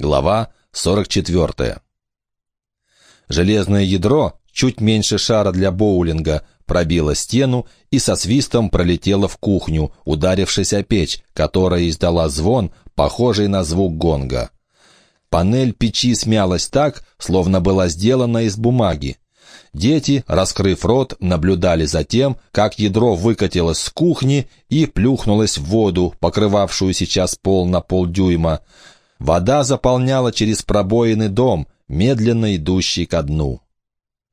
Глава 44. Железное ядро, чуть меньше шара для боулинга, пробило стену и со свистом пролетело в кухню, ударившись о печь, которая издала звон, похожий на звук гонга. Панель печи смялась так, словно была сделана из бумаги. Дети, раскрыв рот, наблюдали за тем, как ядро выкатилось с кухни и плюхнулось в воду, покрывавшую сейчас пол на полдюйма. Вода заполняла через пробоины дом, медленно идущий ко дну.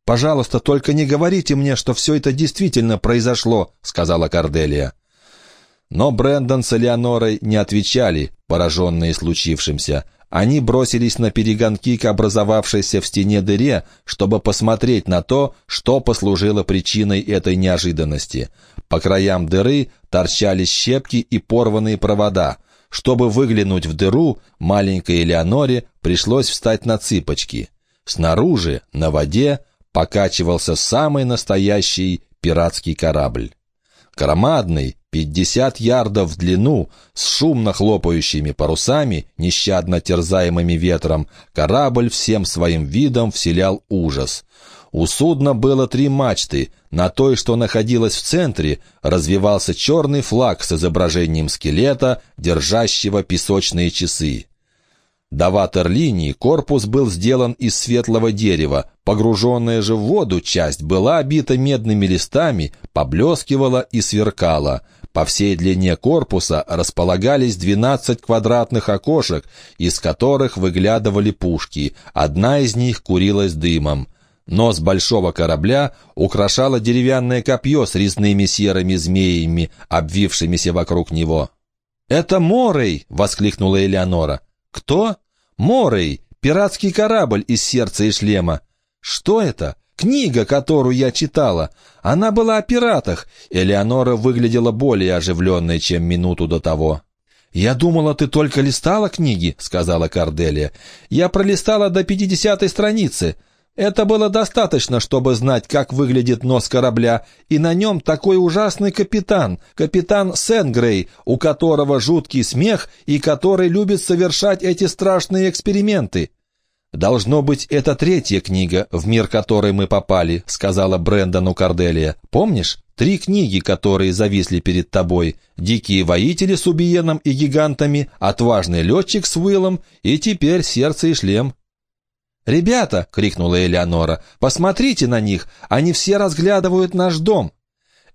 «Пожалуйста, только не говорите мне, что все это действительно произошло», — сказала Корделия. Но Брэндон с Элеонорой не отвечали, пораженные случившимся. Они бросились на перегонки к образовавшейся в стене дыре, чтобы посмотреть на то, что послужило причиной этой неожиданности. По краям дыры торчали щепки и порванные провода — чтобы выглянуть в дыру, маленькой Элеоноре пришлось встать на цыпочки. Снаружи, на воде, покачивался самый настоящий пиратский корабль. Громадный, пятьдесят ярдов в длину, с шумно хлопающими парусами, нещадно терзаемыми ветром, корабль всем своим видом вселял ужас. У судна было три мачты. На той, что находилась в центре, развивался черный флаг с изображением скелета, держащего песочные часы. До ватерлинии корпус был сделан из светлого дерева, погруженная же в воду часть была обита медными листами, поблескивала и сверкала. По всей длине корпуса располагались 12 квадратных окошек, из которых выглядывали пушки, одна из них курилась дымом. Нос большого корабля украшало деревянное копье с резными серыми змеями, обвившимися вокруг него. «Это Морей!» — воскликнула Элеонора. «Кто?» «Морей! Пиратский корабль из сердца и шлема!» «Что это?» «Книга, которую я читала. Она была о пиратах». Элеонора выглядела более оживленной, чем минуту до того. «Я думала, ты только листала книги», — сказала Карделия. «Я пролистала до пятидесятой страницы. Это было достаточно, чтобы знать, как выглядит нос корабля, и на нем такой ужасный капитан, капитан Сенгрей, у которого жуткий смех и который любит совершать эти страшные эксперименты. «Должно быть, это третья книга, в мир которой мы попали», — сказала Брэндону Карделия. «Помнишь? Три книги, которые зависли перед тобой. «Дикие воители» с Убиеном и гигантами, «Отважный летчик» с Уиллом и теперь «Сердце и шлем». «Ребята!» — крикнула Элеонора. «Посмотрите на них! Они все разглядывают наш дом!»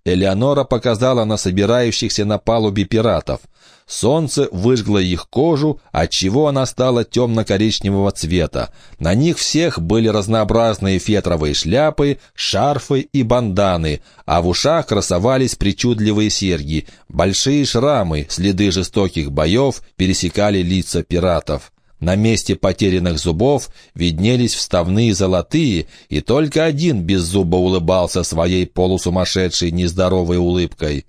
Элеонора показала на собирающихся на палубе пиратов. Солнце выжгло их кожу, отчего она стала темно-коричневого цвета. На них всех были разнообразные фетровые шляпы, шарфы и банданы, а в ушах красовались причудливые серьги. Большие шрамы, следы жестоких боев, пересекали лица пиратов. На месте потерянных зубов виднелись вставные золотые, и только один без зуба улыбался своей полусумасшедшей нездоровой улыбкой.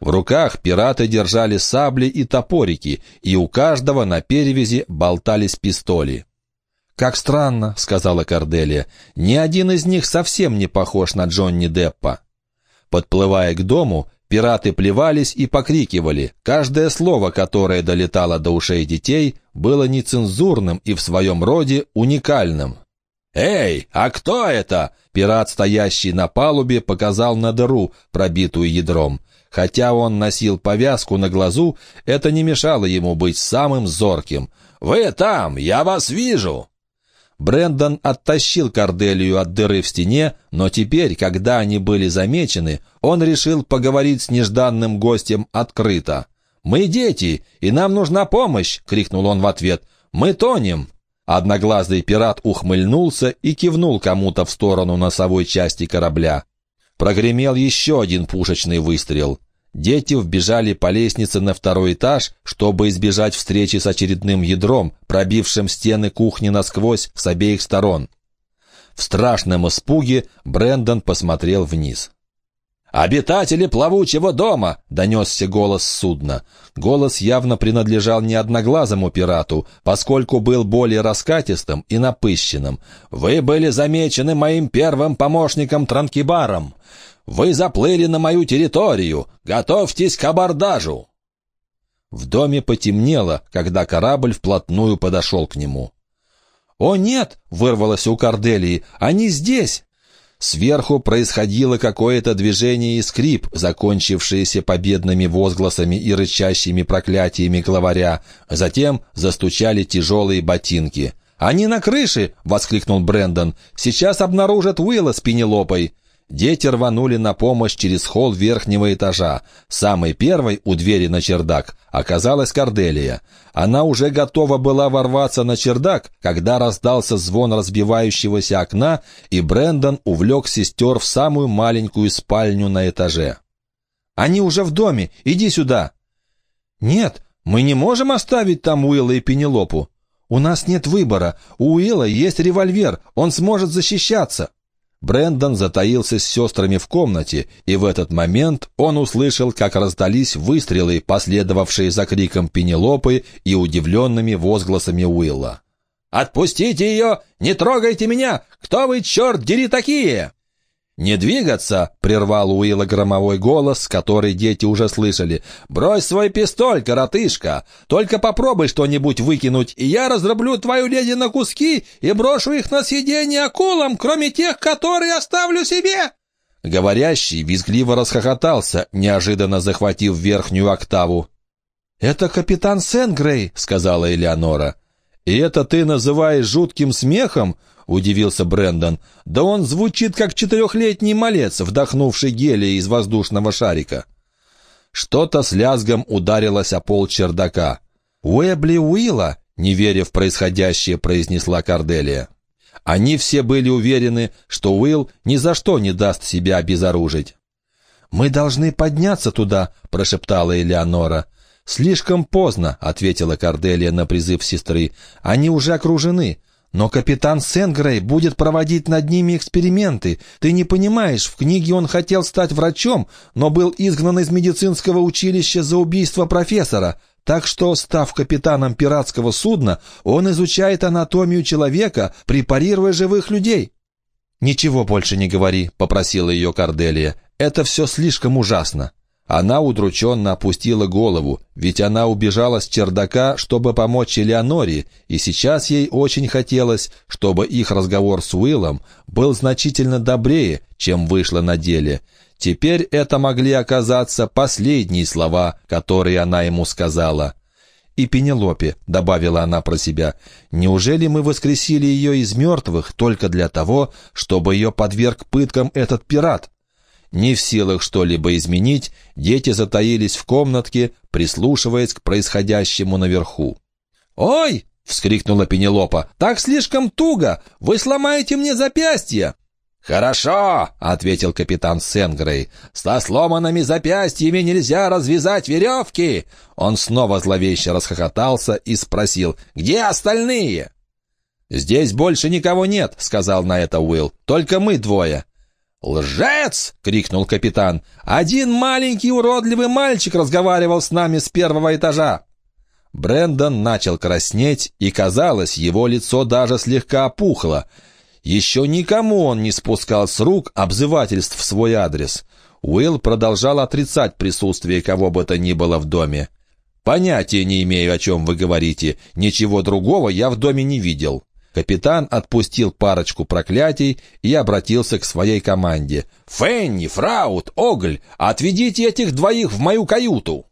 В руках пираты держали сабли и топорики, и у каждого на перевязи болтались пистоли. «Как странно», — сказала Корделия, — «ни один из них совсем не похож на Джонни Деппа». Подплывая к дому, Пираты плевались и покрикивали. Каждое слово, которое долетало до ушей детей, было нецензурным и в своем роде уникальным. «Эй, а кто это?» Пират, стоящий на палубе, показал на дыру, пробитую ядром. Хотя он носил повязку на глазу, это не мешало ему быть самым зорким. «Вы там, я вас вижу!» Брендон оттащил Корделию от дыры в стене, но теперь, когда они были замечены, он решил поговорить с нежданным гостем открыто. «Мы дети, и нам нужна помощь!» — крикнул он в ответ. «Мы тонем!» Одноглазый пират ухмыльнулся и кивнул кому-то в сторону носовой части корабля. Прогремел еще один пушечный выстрел. Дети вбежали по лестнице на второй этаж, чтобы избежать встречи с очередным ядром, пробившим стены кухни насквозь с обеих сторон. В страшном испуге Брендон посмотрел вниз. «Обитатели плавучего дома!» — донесся голос судна. Голос явно принадлежал не одноглазому пирату, поскольку был более раскатистым и напыщенным. «Вы были замечены моим первым помощником В доме потемнело, когда корабль вплотную подошел к нему. «О, нет!» — вырвалось у Корделии. «Они здесь!» Сверху происходило какое-то движение и скрип, закончившееся победными возгласами и рычащими проклятиями главаря. Затем застучали тяжелые ботинки. «Они на крыше!» — воскликнул Брендон. «Сейчас обнаружат Уилла с Пенелопой!» Дети рванули на помощь через холл верхнего этажа. Самой первой у двери на чердак оказалась Корделия. Она уже готова была ворваться на чердак, когда раздался звон разбивающегося окна, и Брендон увлек сестер в самую маленькую спальню на этаже. «Они уже в доме! Иди сюда!» «Нет, мы не можем оставить там Уилла и Пенелопу. У нас нет выбора. У Уилла есть револьвер, он сможет защищаться». Брендон затаился с сестрами в комнате, и в этот момент он услышал, как раздались выстрелы, последовавшие за криком Пенелопы и удивленными возгласами Уилла. «Отпустите ее! Не трогайте меня! Кто вы, черт дери, такие?» «Не двигаться!» — прервал Уилла громовой голос, который дети уже слышали. «Брось свой пистоль, коротышка! Только попробуй что-нибудь выкинуть, и я разраблю твою леди на куски и брошу их на съедение акулам, кроме тех, которые оставлю себе!» Говорящий визгливо расхохотался, неожиданно захватив верхнюю октаву. «Это капитан Сенгрей», — сказала Элеонора. «И это ты называешь жутким смехом?» — удивился Брендон. «Да он звучит, как четырехлетний малец, вдохнувший гелия из воздушного шарика». Что-то с лязгом ударилось о пол чердака. «Уэбли Уилла!» — не веря в происходящее, произнесла Корделия. Они все были уверены, что Уилл ни за что не даст себя обезоружить. «Мы должны подняться туда», — прошептала Элеонора. «Слишком поздно», — ответила Корделия на призыв сестры. «Они уже окружены. Но капитан Сенгрей будет проводить над ними эксперименты. Ты не понимаешь, в книге он хотел стать врачом, но был изгнан из медицинского училища за убийство профессора. Так что, став капитаном пиратского судна, он изучает анатомию человека, препарируя живых людей. «Ничего больше не говори», — попросила ее Корделия. «Это все слишком ужасно». Она удрученно опустила голову, ведь она убежала с чердака, чтобы помочь Элеоноре, и сейчас ей очень хотелось, чтобы их разговор с Уиллом был значительно добрее, чем вышло на деле. Теперь это могли оказаться последние слова, которые она ему сказала. «И Пенелопе», — добавила она про себя, — «неужели мы воскресили ее из мертвых только для того, чтобы ее подверг пыткам этот пират?» Не в силах что-либо изменить, дети затаились в комнатке, прислушиваясь к происходящему наверху. «Ой!» — вскрикнула Пенелопа. «Так слишком туго! Вы сломаете мне запястье!» «Хорошо!» — ответил капитан Сенгрей. «Со сломанными запястьями нельзя развязать веревки!» Он снова зловеще расхохотался и спросил, «Где остальные?» «Здесь больше никого нет», — сказал на это Уилл. «Только мы двое». «Лжец!» — крикнул капитан. «Один маленький уродливый мальчик разговаривал с нами с первого этажа». Брендон начал краснеть, и, казалось, его лицо даже слегка опухло. Еще никому он не спускал с рук обзывательств в свой адрес. Уилл продолжал отрицать присутствие кого бы то ни было в доме. «Понятия не имею, о чем вы говорите. Ничего другого я в доме не видел». Капитан отпустил парочку проклятий и обратился к своей команде. «Фенни, Фраут, Огль, отведите этих двоих в мою каюту!»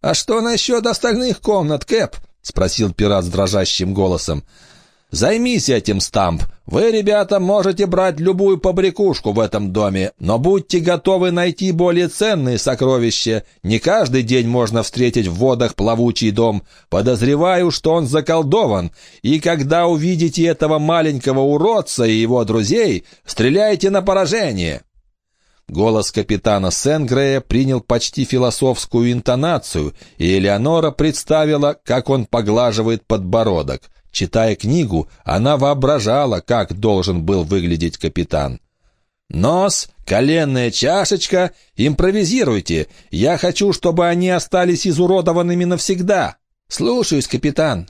«А что насчет остальных комнат, Кэп?» — спросил пират с дрожащим голосом. Займись этим, Стамп. Вы, ребята, можете брать любую побрякушку в этом доме, но будьте готовы найти более ценные сокровища. Не каждый день можно встретить в водах плавучий дом. Подозреваю, что он заколдован. И когда увидите этого маленького уродца и его друзей, стреляйте на поражение». Голос капитана Сенгрея принял почти философскую интонацию, и Элеонора представила, как он поглаживает подбородок — Читая книгу, она воображала, как должен был выглядеть капитан. «Нос, коленная чашечка, импровизируйте. Я хочу, чтобы они остались изуродованными навсегда. Слушаюсь, капитан».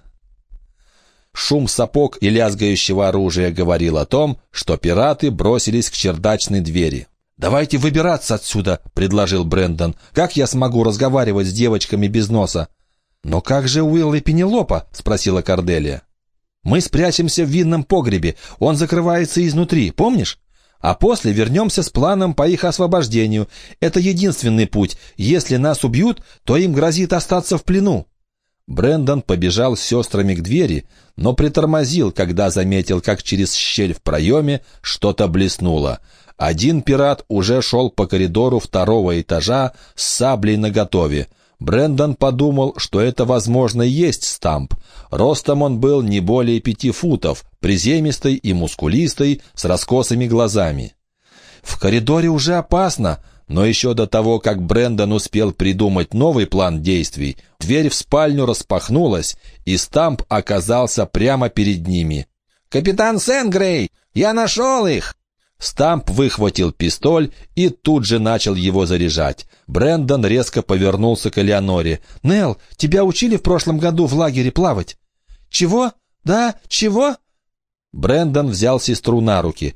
Шум сапог и лязгающего оружия говорил о том, что пираты бросились к чердачной двери. «Давайте выбираться отсюда», — предложил Брендон. «Как я смогу разговаривать с девочками без носа?» «Но как же Уилл и Пенелопа?» — спросила Корделия. «Мы спрячемся в винном погребе, он закрывается изнутри, помнишь? А после вернемся с планом по их освобождению. Это единственный путь. Если нас убьют, то им грозит остаться в плену». Брендон побежал с сестрами к двери, но притормозил, когда заметил, как через щель в проеме что-то блеснуло. Один пират уже шел по коридору второго этажа с саблей наготове. Брендон подумал, что это, возможно, есть Стамп. Ростом он был не более пяти футов, приземистый и мускулистый, с раскосыми глазами. «В коридоре уже опасно», но еще до того, как Брендон успел придумать новый план действий, дверь в спальню распахнулась, и Стамп оказался прямо перед ними. «Капитан Сенгрей! Я нашел их!» Стамп выхватил пистоль и тут же начал его заряжать. Брендон резко повернулся к Элеоноре. «Нелл, тебя учили в прошлом году в лагере плавать?» «Чего? Да? Чего?» Брендон взял сестру на руки.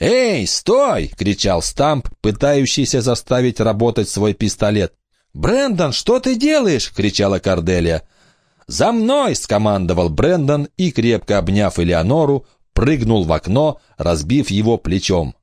«Эй, стой!» — кричал Стамп, пытающийся заставить работать свой пистолет. «Брэндон, что ты делаешь?» — кричала Корделия. «За мной!» — скомандовал Брэндон и, крепко обняв Элеонору, прыгнул в окно, разбив его плечом.